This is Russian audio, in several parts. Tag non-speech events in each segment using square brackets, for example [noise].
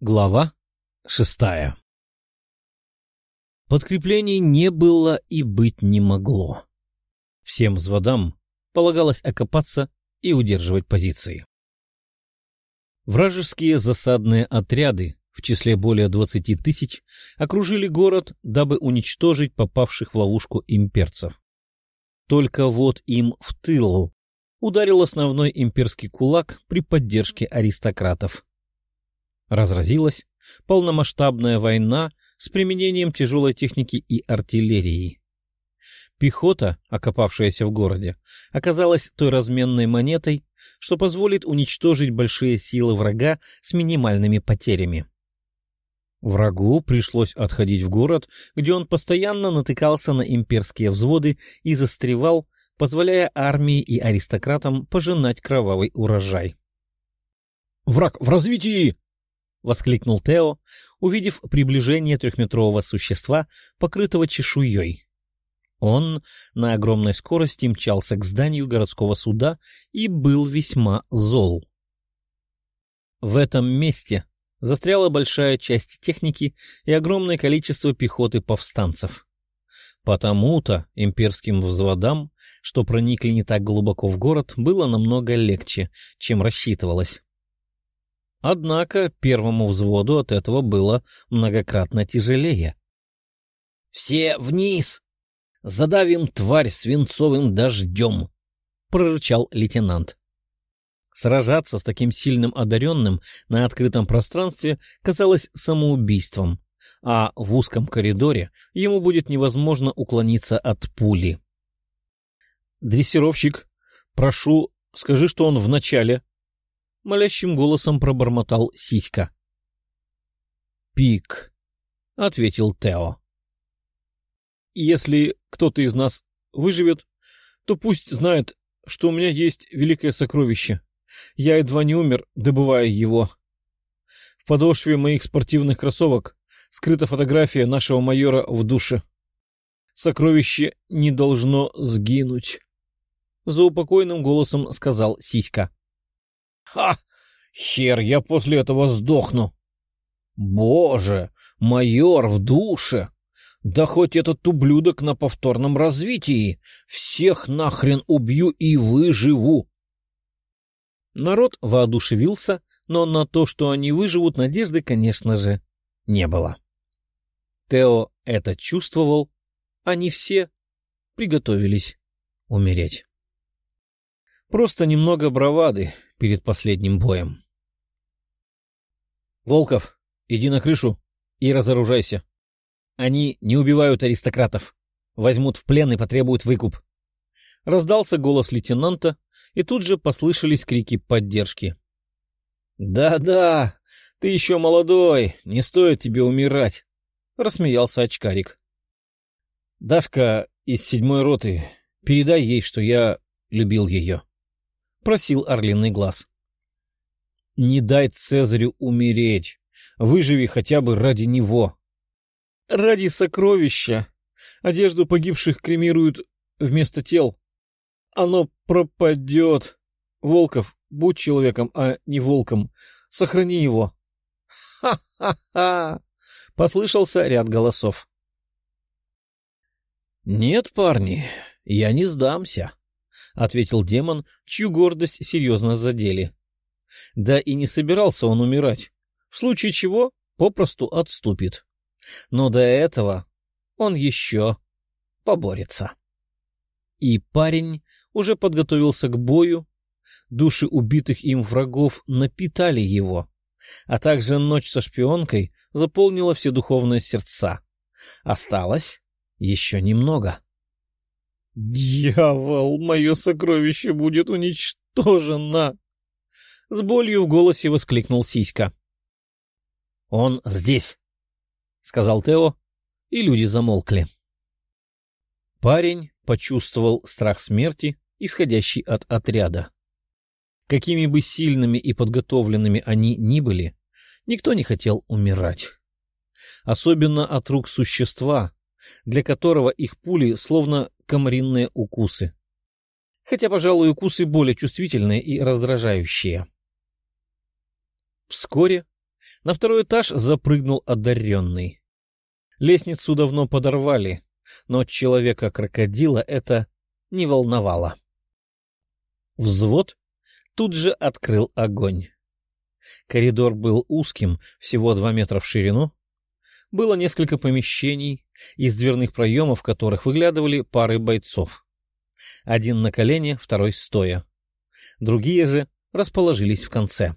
Глава шестая Подкреплений не было и быть не могло. Всем взводам полагалось окопаться и удерживать позиции. Вражеские засадные отряды в числе более двадцати тысяч окружили город, дабы уничтожить попавших в ловушку имперцев. Только вот им в тыл ударил основной имперский кулак при поддержке аристократов. Разразилась полномасштабная война с применением тяжелой техники и артиллерии. Пехота, окопавшаяся в городе, оказалась той разменной монетой, что позволит уничтожить большие силы врага с минимальными потерями. Врагу пришлось отходить в город, где он постоянно натыкался на имперские взводы и застревал, позволяя армии и аристократам пожинать кровавый урожай. «Враг в развитии!» — воскликнул Тео, увидев приближение трехметрового существа, покрытого чешуей. Он на огромной скорости мчался к зданию городского суда и был весьма зол. В этом месте застряла большая часть техники и огромное количество пехоты повстанцев. Потому-то имперским взводам, что проникли не так глубоко в город, было намного легче, чем рассчитывалось. Однако первому взводу от этого было многократно тяжелее. «Все вниз! Задавим тварь свинцовым дождем!» — прорычал лейтенант. Сражаться с таким сильным одаренным на открытом пространстве казалось самоубийством, а в узком коридоре ему будет невозможно уклониться от пули. «Дрессировщик, прошу, скажи, что он в начале», — молящим голосом пробормотал Сиська. «Пик», — ответил Тео. «Если кто-то из нас выживет, то пусть знает, что у меня есть великое сокровище. Я едва не умер, добывая его. В подошве моих спортивных кроссовок скрыта фотография нашего майора в душе. Сокровище не должно сгинуть. За упокойным голосом сказал Сиська. — Ха! Хер, я после этого сдохну! Боже, майор в душе! Да хоть этот ублюдок на повторном развитии! Всех нахрен убью и выживу! Народ воодушевился, но на то, что они выживут, надежды, конечно же, не было. Тео это чувствовал, они все приготовились умереть. Просто немного бравады перед последним боем. «Волков, иди на крышу и разоружайся. Они не убивают аристократов, возьмут в плен и потребуют выкуп». Раздался голос лейтенанта, и тут же послышались крики поддержки. «Да-да, ты еще молодой, не стоит тебе умирать», — рассмеялся очкарик. «Дашка из седьмой роты, передай ей, что я любил ее», — просил орлиный глаз. «Не дай Цезарю умереть, выживи хотя бы ради него». «Ради сокровища. Одежду погибших кремируют вместо тел», оно пропадет. Волков, будь человеком, а не волком. Сохрани его. Ха-ха-ха! Послышался ряд голосов. Нет, парни, я не сдамся, ответил демон, чью гордость серьезно задели. Да и не собирался он умирать. В случае чего попросту отступит. Но до этого он еще поборется. И парень уже подготовился к бою, души убитых им врагов напитали его, а также ночь со шпионкой заполнила все духовные сердца. Осталось еще немного. «Дьявол, мое сокровище будет уничтожено!» С болью в голосе воскликнул Сиська. «Он здесь!» — сказал Тео, и люди замолкли. Парень почувствовал страх смерти, исходящий от отряда. Какими бы сильными и подготовленными они ни были, никто не хотел умирать. Особенно от рук существа, для которого их пули словно комаринные укусы. Хотя, пожалуй, укусы более чувствительные и раздражающие. Вскоре На второй этаж запрыгнул одаренный. Лестницу давно подорвали, но человека-крокодила это не волновало. Взвод тут же открыл огонь. Коридор был узким, всего два метра в ширину. Было несколько помещений, из дверных проемов которых выглядывали пары бойцов. Один на колене, второй стоя. Другие же расположились в конце.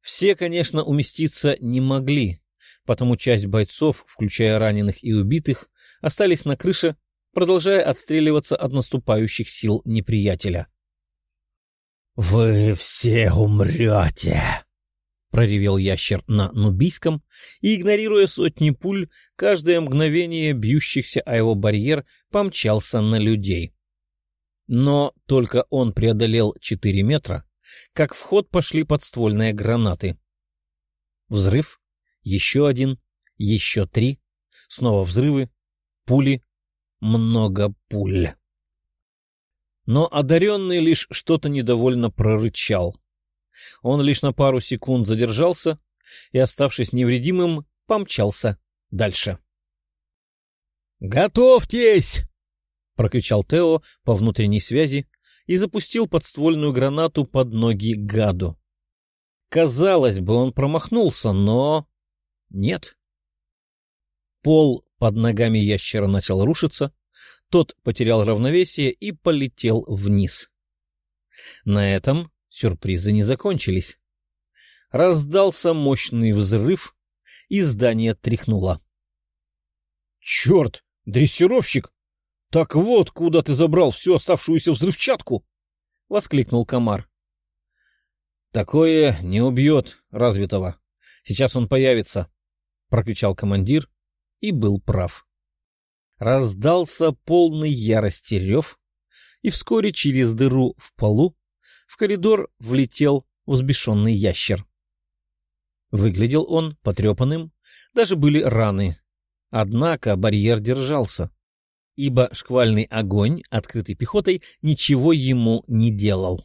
Все, конечно, уместиться не могли, потому часть бойцов, включая раненых и убитых, остались на крыше, продолжая отстреливаться от наступающих сил неприятеля. «Вы все умрете!» — проревел ящер на нубийском, и, игнорируя сотни пуль, каждое мгновение бьющихся о его барьер помчался на людей. Но только он преодолел четыре метра, как в ход пошли подствольные гранаты. Взрыв, еще один, еще три, снова взрывы, пули, много пуль. Но одаренный лишь что-то недовольно прорычал. Он лишь на пару секунд задержался и, оставшись невредимым, помчался дальше. «Готовьтесь!» — прокричал Тео по внутренней связи и запустил подствольную гранату под ноги гаду. Казалось бы, он промахнулся, но... Нет. Пол под ногами ящера начал рушиться, тот потерял равновесие и полетел вниз. На этом сюрпризы не закончились. Раздался мощный взрыв, и здание тряхнуло. — Черт, дрессировщик! Так вот, куда ты забрал всю оставшуюся взрывчатку! — воскликнул комар. — Такое не убьет развитого. Сейчас он появится, — прокричал командир и был прав. Раздался полный ярости рев, и вскоре через дыру в полу в коридор влетел взбешенный ящер. Выглядел он потрепанным, даже были раны. Однако барьер держался, ибо шквальный огонь, открытый пехотой, ничего ему не делал.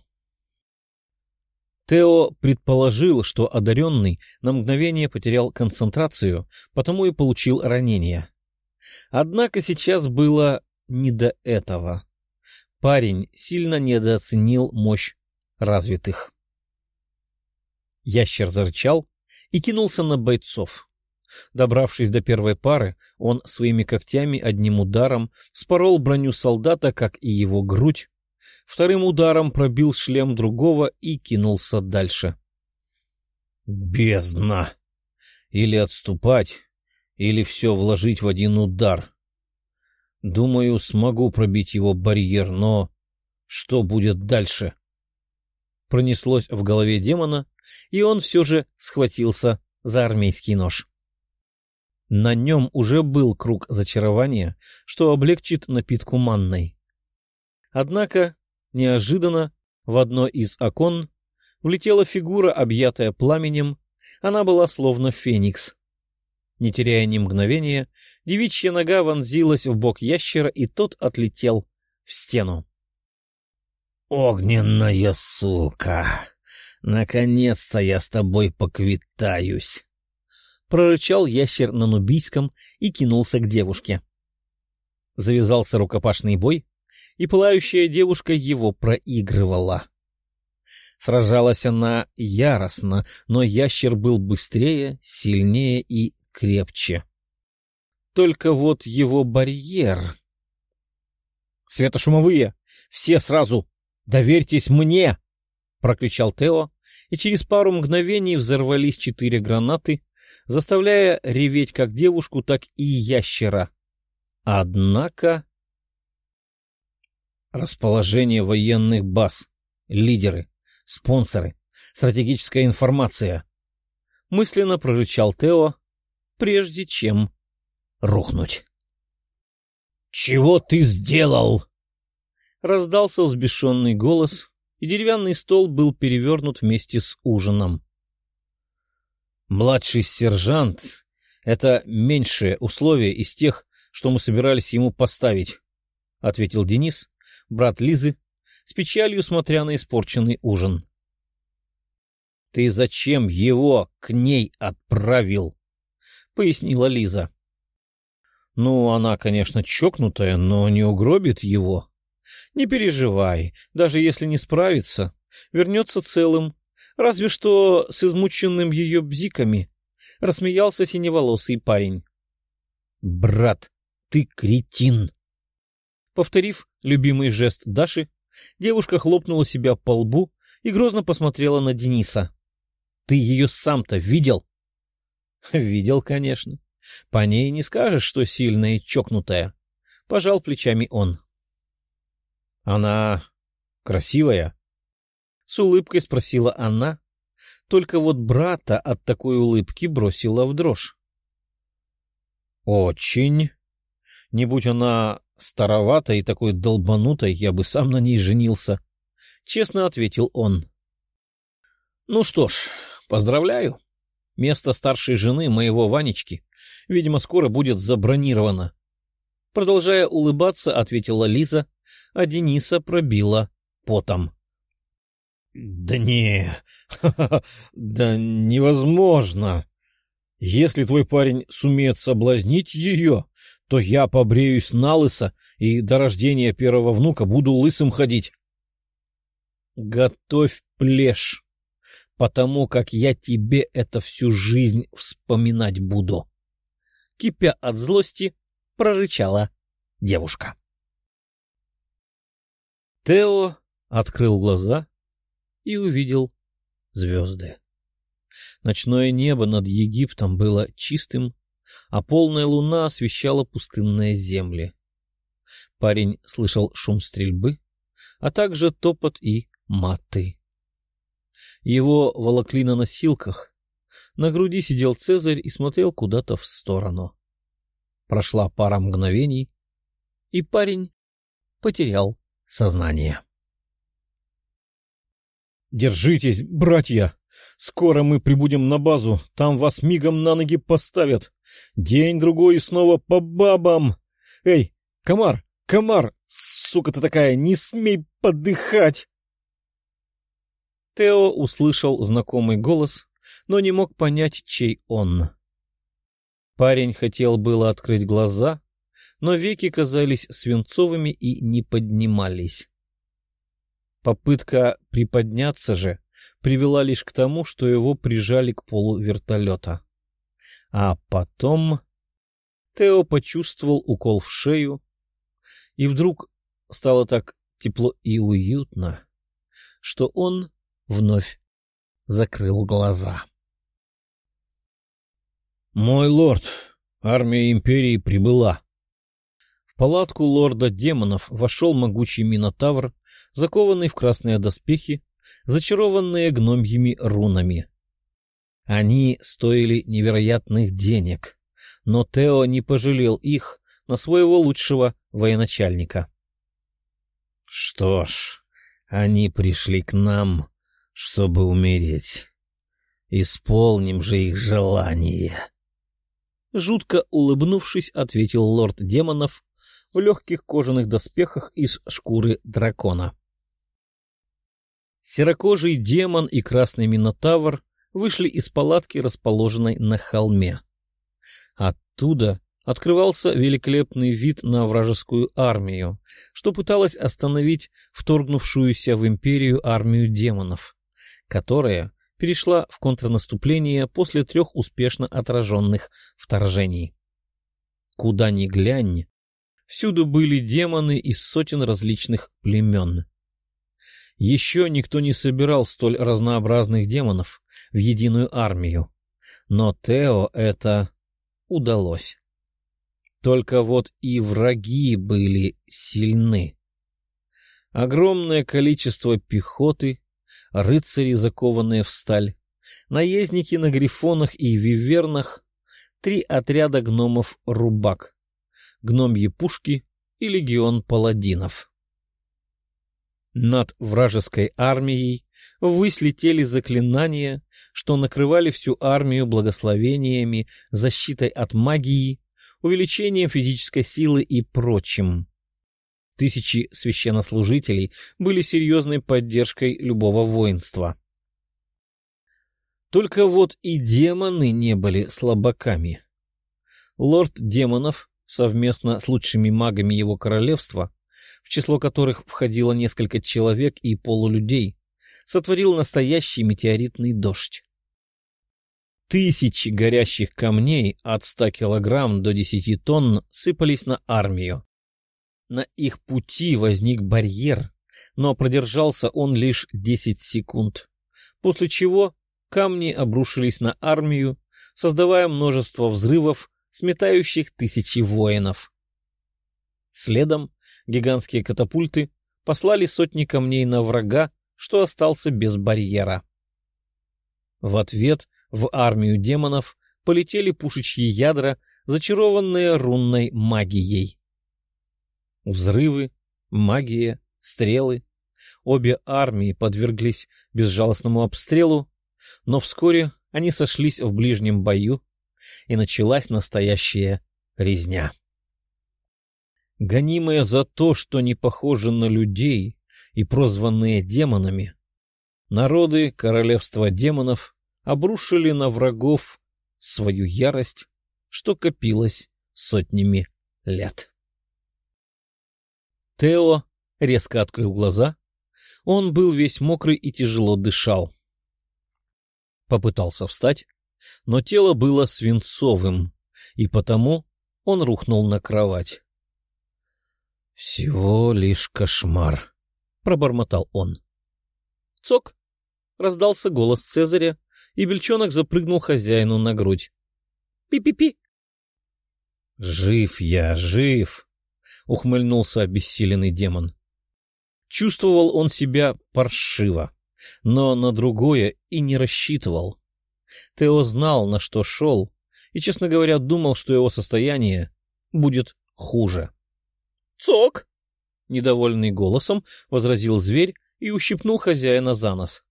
Тео предположил, что одаренный на мгновение потерял концентрацию, потому и получил ранение. Однако сейчас было не до этого. Парень сильно недооценил мощь развитых. Ящер зарычал и кинулся на бойцов. Добравшись до первой пары, он своими когтями одним ударом спорол броню солдата, как и его грудь, вторым ударом пробил шлем другого и кинулся дальше. «Бездна! Или отступать, или все вложить в один удар. Думаю, смогу пробить его барьер, но что будет дальше? Пронеслось в голове демона, и он все же схватился за армейский нож. На нем уже был круг зачарования, что облегчит напитку манной. Однако, неожиданно, в одно из окон влетела фигура, объятая пламенем, она была словно феникс. Не теряя ни мгновения, девичья нога вонзилась в бок ящера, и тот отлетел в стену. «Огненная сука! Наконец-то я с тобой поквитаюсь!» Прорычал ящер на нубийском и кинулся к девушке. Завязался рукопашный бой, и пылающая девушка его проигрывала. Сражалась она яростно, но ящер был быстрее, сильнее и крепче. Только вот его барьер... «Светошумовые! Все сразу! Доверьтесь мне!» — прокричал Тео, и через пару мгновений взорвались четыре гранаты, заставляя реветь как девушку, так и ящера. Однако... Расположение военных баз, лидеры, спонсоры, стратегическая информация. Мысленно прорычал Тео, прежде чем рухнуть. «Чего ты сделал?» Раздался взбешенный голос, и деревянный стол был перевернут вместе с ужином. «Младший сержант — это меньшее условие из тех, что мы собирались ему поставить», — ответил Денис, брат Лизы, с печалью смотря на испорченный ужин. — Ты зачем его к ней отправил? — пояснила Лиза. — Ну, она, конечно, чокнутая, но не угробит его. Не переживай, даже если не справится, вернется целым, разве что с измученным ее бзиками, — рассмеялся синеволосый парень. — Брат, ты кретин! Повторив любимый жест Даши, девушка хлопнула себя по лбу и грозно посмотрела на Дениса. Ты ее сам-то видел? — Видел, конечно. По ней не скажешь, что сильная и чокнутая. Пожал плечами он. — Она красивая? — с улыбкой спросила она. Только вот брата от такой улыбки бросила в дрожь. — Очень. Не будь она староватой и такой долбанутой, я бы сам на ней женился. Честно ответил он. — Ну что ж, Поздравляю. Место старшей жены моего Ванечки, видимо, скоро будет забронировано. Продолжая улыбаться, ответила Лиза, а Дениса пробила потом. — Да не, [laughs] да невозможно. Если твой парень сумеет соблазнить ее, то я побреюсь на лысо и до рождения первого внука буду лысым ходить. — Готовь плешь, потому как я тебе это всю жизнь вспоминать буду. Кипя от злости, прорычала девушка. Тео открыл глаза и увидел звезды. Ночное небо над Египтом было чистым, а полная луна освещала пустынные земли. Парень слышал шум стрельбы, а также топот и маты. Его волокли на носилках. На груди сидел Цезарь и смотрел куда-то в сторону. Прошла пара мгновений, и парень потерял сознание. «Держитесь, братья! Скоро мы прибудем на базу, там вас мигом на ноги поставят. День-другой и снова по бабам! Эй, комар, комар, сука ты такая, не смей подыхать!» Тео услышал знакомый голос, но не мог понять, чей он. Парень хотел было открыть глаза, но веки казались свинцовыми и не поднимались. Попытка приподняться же привела лишь к тому, что его прижали к полу вертолета. А потом Тео почувствовал укол в шею, и вдруг стало так тепло и уютно, что он вновь закрыл глаза. «Мой лорд, армия империи прибыла». Палатку лорда демонов вошел могучий минотавр, закованный в красные доспехи, зачарованные гномьими рунами. Они стоили невероятных денег, но Тео не пожалел их на своего лучшего военачальника. — Что ж, они пришли к нам, чтобы умереть. Исполним же их желание. Жутко улыбнувшись, ответил лорд демонов в легких кожаных доспехах из шкуры дракона. Серокожий демон и красный минотавр вышли из палатки, расположенной на холме. Оттуда открывался великолепный вид на вражескую армию, что пыталась остановить вторгнувшуюся в империю армию демонов которая перешла в контрнаступление после трех успешно отраженных вторжений. Куда ни глянь, всюду были демоны из сотен различных племен. Еще никто не собирал столь разнообразных демонов в единую армию, но Тео это удалось. Только вот и враги были сильны. Огромное количество пехоты, рыцари, закованные в сталь, наездники на грифонах и вивернах, три отряда гномов-рубак, гномьи пушки и легион паладинов. Над вражеской армией ввысь летели заклинания, что накрывали всю армию благословениями, защитой от магии, увеличением физической силы и прочим. Тысячи священнослужителей были серьезной поддержкой любого воинства. Только вот и демоны не были слабаками. Лорд демонов совместно с лучшими магами его королевства, в число которых входило несколько человек и полулюдей, сотворил настоящий метеоритный дождь. Тысячи горящих камней от ста килограмм до десяти тонн сыпались на армию. На их пути возник барьер, но продержался он лишь десять секунд, после чего камни обрушились на армию, создавая множество взрывов, сметающих тысячи воинов. Следом гигантские катапульты послали сотни камней на врага, что остался без барьера. В ответ в армию демонов полетели пушечьи ядра, зачарованные рунной магией. Взрывы, магия, стрелы. Обе армии подверглись безжалостному обстрелу, но вскоре они сошлись в ближнем бою, и началась настоящая резня. Гонимые за то, что не похожи на людей и прозванные демонами, народы королевства демонов обрушили на врагов свою ярость, что копилось сотнями лет. Тео резко открыл глаза. Он был весь мокрый и тяжело дышал. Попытался встать, но тело было свинцовым, и потому он рухнул на кровать. «Всего лишь кошмар», — пробормотал он. «Цок!» — раздался голос Цезаря, и бельчонок запрыгнул хозяину на грудь. «Пи-пи-пи!» «Жив я, жив!» — ухмыльнулся обессиленный демон. Чувствовал он себя паршиво, но на другое и не рассчитывал. Тео знал, на что шел, и, честно говоря, думал, что его состояние будет хуже. «Цок!» — недовольный голосом возразил зверь и ущипнул хозяина за нос.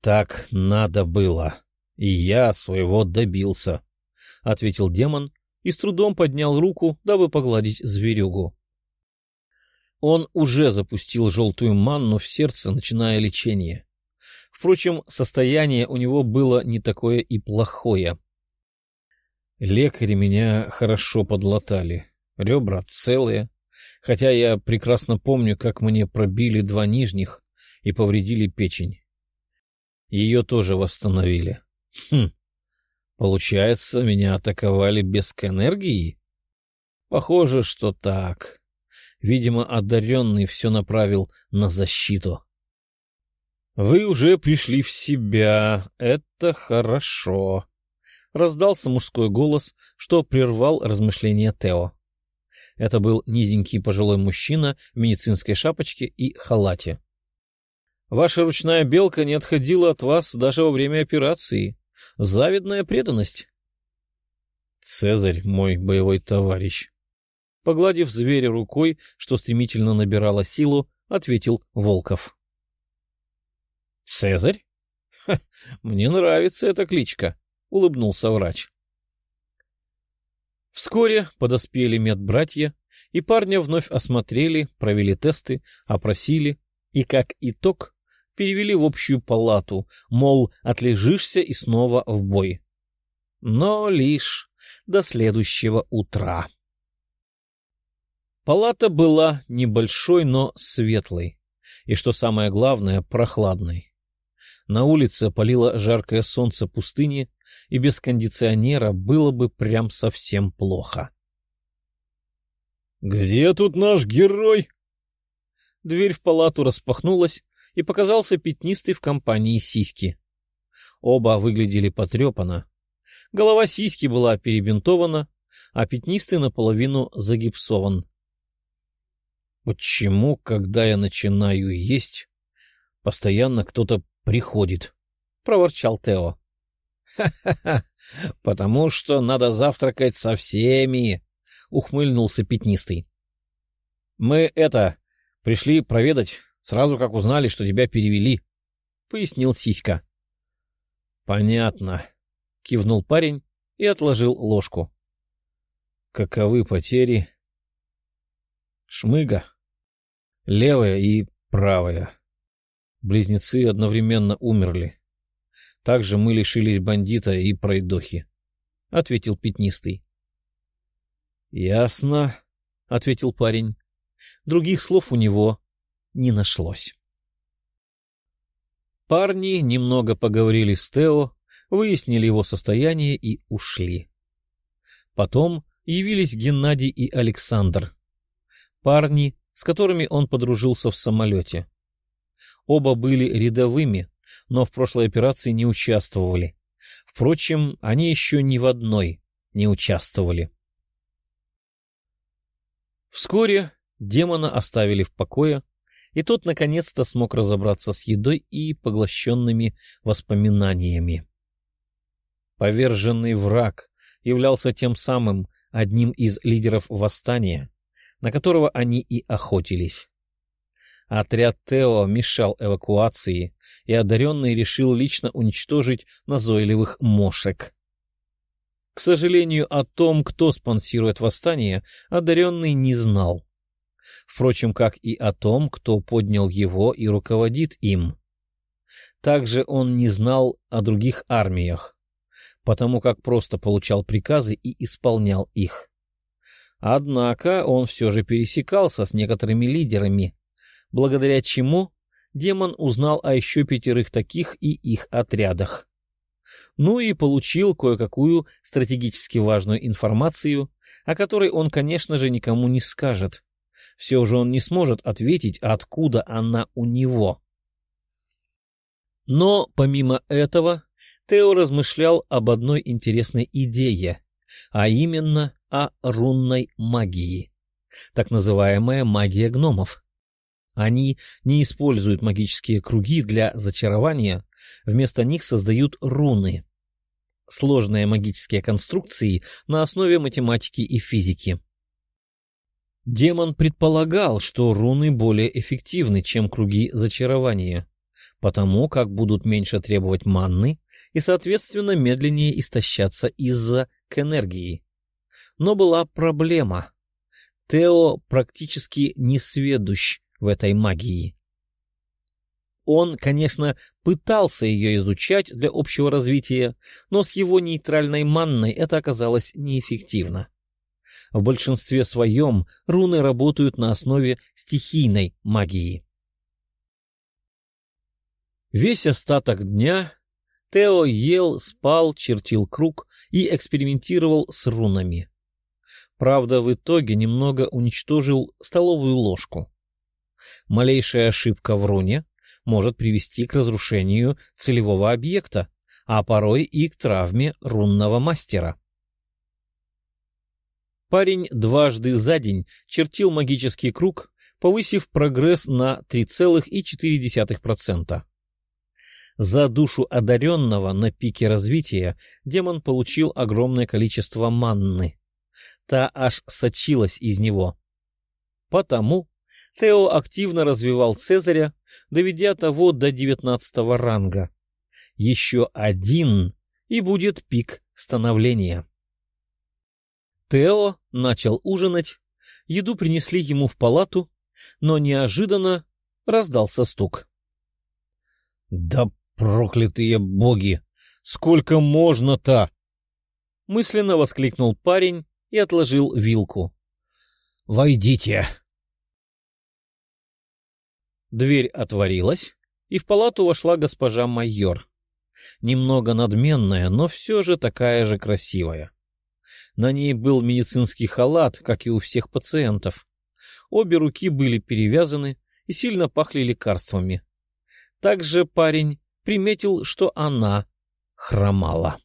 «Так надо было, и я своего добился», — ответил демон и с трудом поднял руку, дабы погладить зверюгу. Он уже запустил желтую манну в сердце, начиная лечение. Впрочем, состояние у него было не такое и плохое. Лекари меня хорошо подлатали, ребра целые, хотя я прекрасно помню, как мне пробили два нижних и повредили печень. Ее тоже восстановили. Хм, получается, меня атаковали без энергии? Похоже, что так. Видимо, одаренный все направил на защиту. «Вы уже пришли в себя. Это хорошо», — раздался мужской голос, что прервал размышления Тео. Это был низенький пожилой мужчина в медицинской шапочке и халате. Ваша ручная белка не отходила от вас даже во время операции. Завидная преданность. Цезарь, мой боевой товарищ. Погладив зверя рукой, что стремительно набирала силу, ответил Волков. — Цезарь? Ха, мне нравится эта кличка, — улыбнулся врач. Вскоре подоспели медбратья, и парня вновь осмотрели, провели тесты, опросили, и, как итог, перевели в общую палату, мол, отлежишься и снова в бой. Но лишь до следующего утра. Палата была небольшой, но светлой, и, что самое главное, прохладной. На улице палило жаркое солнце пустыни, и без кондиционера было бы прям совсем плохо. «Где тут наш герой?» Дверь в палату распахнулась, и показался пятнистый в компании сиськи. Оба выглядели потрепанно. Голова сиськи была перебинтована, а пятнистый наполовину загипсован. «Почему, когда я начинаю есть, постоянно кто-то приходит?» — проворчал Тео. «Ха-ха-ха! Потому что надо завтракать со всеми!» — ухмыльнулся пятнистый. «Мы это... пришли проведать Сразу как узнали, что тебя перевели, — пояснил Сиська. — Понятно, — кивнул парень и отложил ложку. — Каковы потери? — Шмыга. Левая и правая. Близнецы одновременно умерли. Также мы лишились бандита и пройдохи, — ответил пятнистый. — Ясно, — ответил парень. Других слов у него не нашлось. Парни немного поговорили с Тео, выяснили его состояние и ушли. Потом явились Геннадий и Александр. Парни, с которыми он подружился в самолете. Оба были рядовыми, но в прошлой операции не участвовали. Впрочем, они еще ни в одной не участвовали. Вскоре демона оставили в покое, и тот наконец-то смог разобраться с едой и поглощенными воспоминаниями. Поверженный враг являлся тем самым одним из лидеров восстания, на которого они и охотились. Отряд Тео мешал эвакуации, и одаренный решил лично уничтожить назойливых мошек. К сожалению, о том, кто спонсирует восстание, одаренный не знал. Впрочем, как и о том, кто поднял его и руководит им. Также он не знал о других армиях, потому как просто получал приказы и исполнял их. Однако он все же пересекался с некоторыми лидерами, благодаря чему демон узнал о еще пятерых таких и их отрядах. Ну и получил кое-какую стратегически важную информацию, о которой он, конечно же, никому не скажет. Все же он не сможет ответить, откуда она у него. Но помимо этого, Тео размышлял об одной интересной идее, а именно о рунной магии, так называемая магия гномов. Они не используют магические круги для зачарования, вместо них создают руны. Сложные магические конструкции на основе математики и физики. Демон предполагал, что руны более эффективны, чем круги зачарования, потому как будут меньше требовать манны и, соответственно, медленнее истощаться из-за к энергии. Но была проблема. Тео практически не сведущ в этой магии. Он, конечно, пытался ее изучать для общего развития, но с его нейтральной манной это оказалось неэффективно. В большинстве своем руны работают на основе стихийной магии. Весь остаток дня Тео ел, спал, чертил круг и экспериментировал с рунами. Правда, в итоге немного уничтожил столовую ложку. Малейшая ошибка в руне может привести к разрушению целевого объекта, а порой и к травме рунного мастера. Парень дважды за день чертил магический круг, повысив прогресс на 3,4%. За душу одаренного на пике развития демон получил огромное количество манны. Та аж сочилась из него. Потому Тео активно развивал Цезаря, доведя того до девятнадцатого ранга. Еще один, и будет пик становления. Тео начал ужинать, еду принесли ему в палату, но неожиданно раздался стук. — Да проклятые боги! Сколько можно-то? — мысленно воскликнул парень и отложил вилку. — Войдите! Дверь отворилась, и в палату вошла госпожа майор. Немного надменная, но все же такая же красивая. На ней был медицинский халат, как и у всех пациентов. Обе руки были перевязаны и сильно пахли лекарствами. Также парень приметил, что она хромала.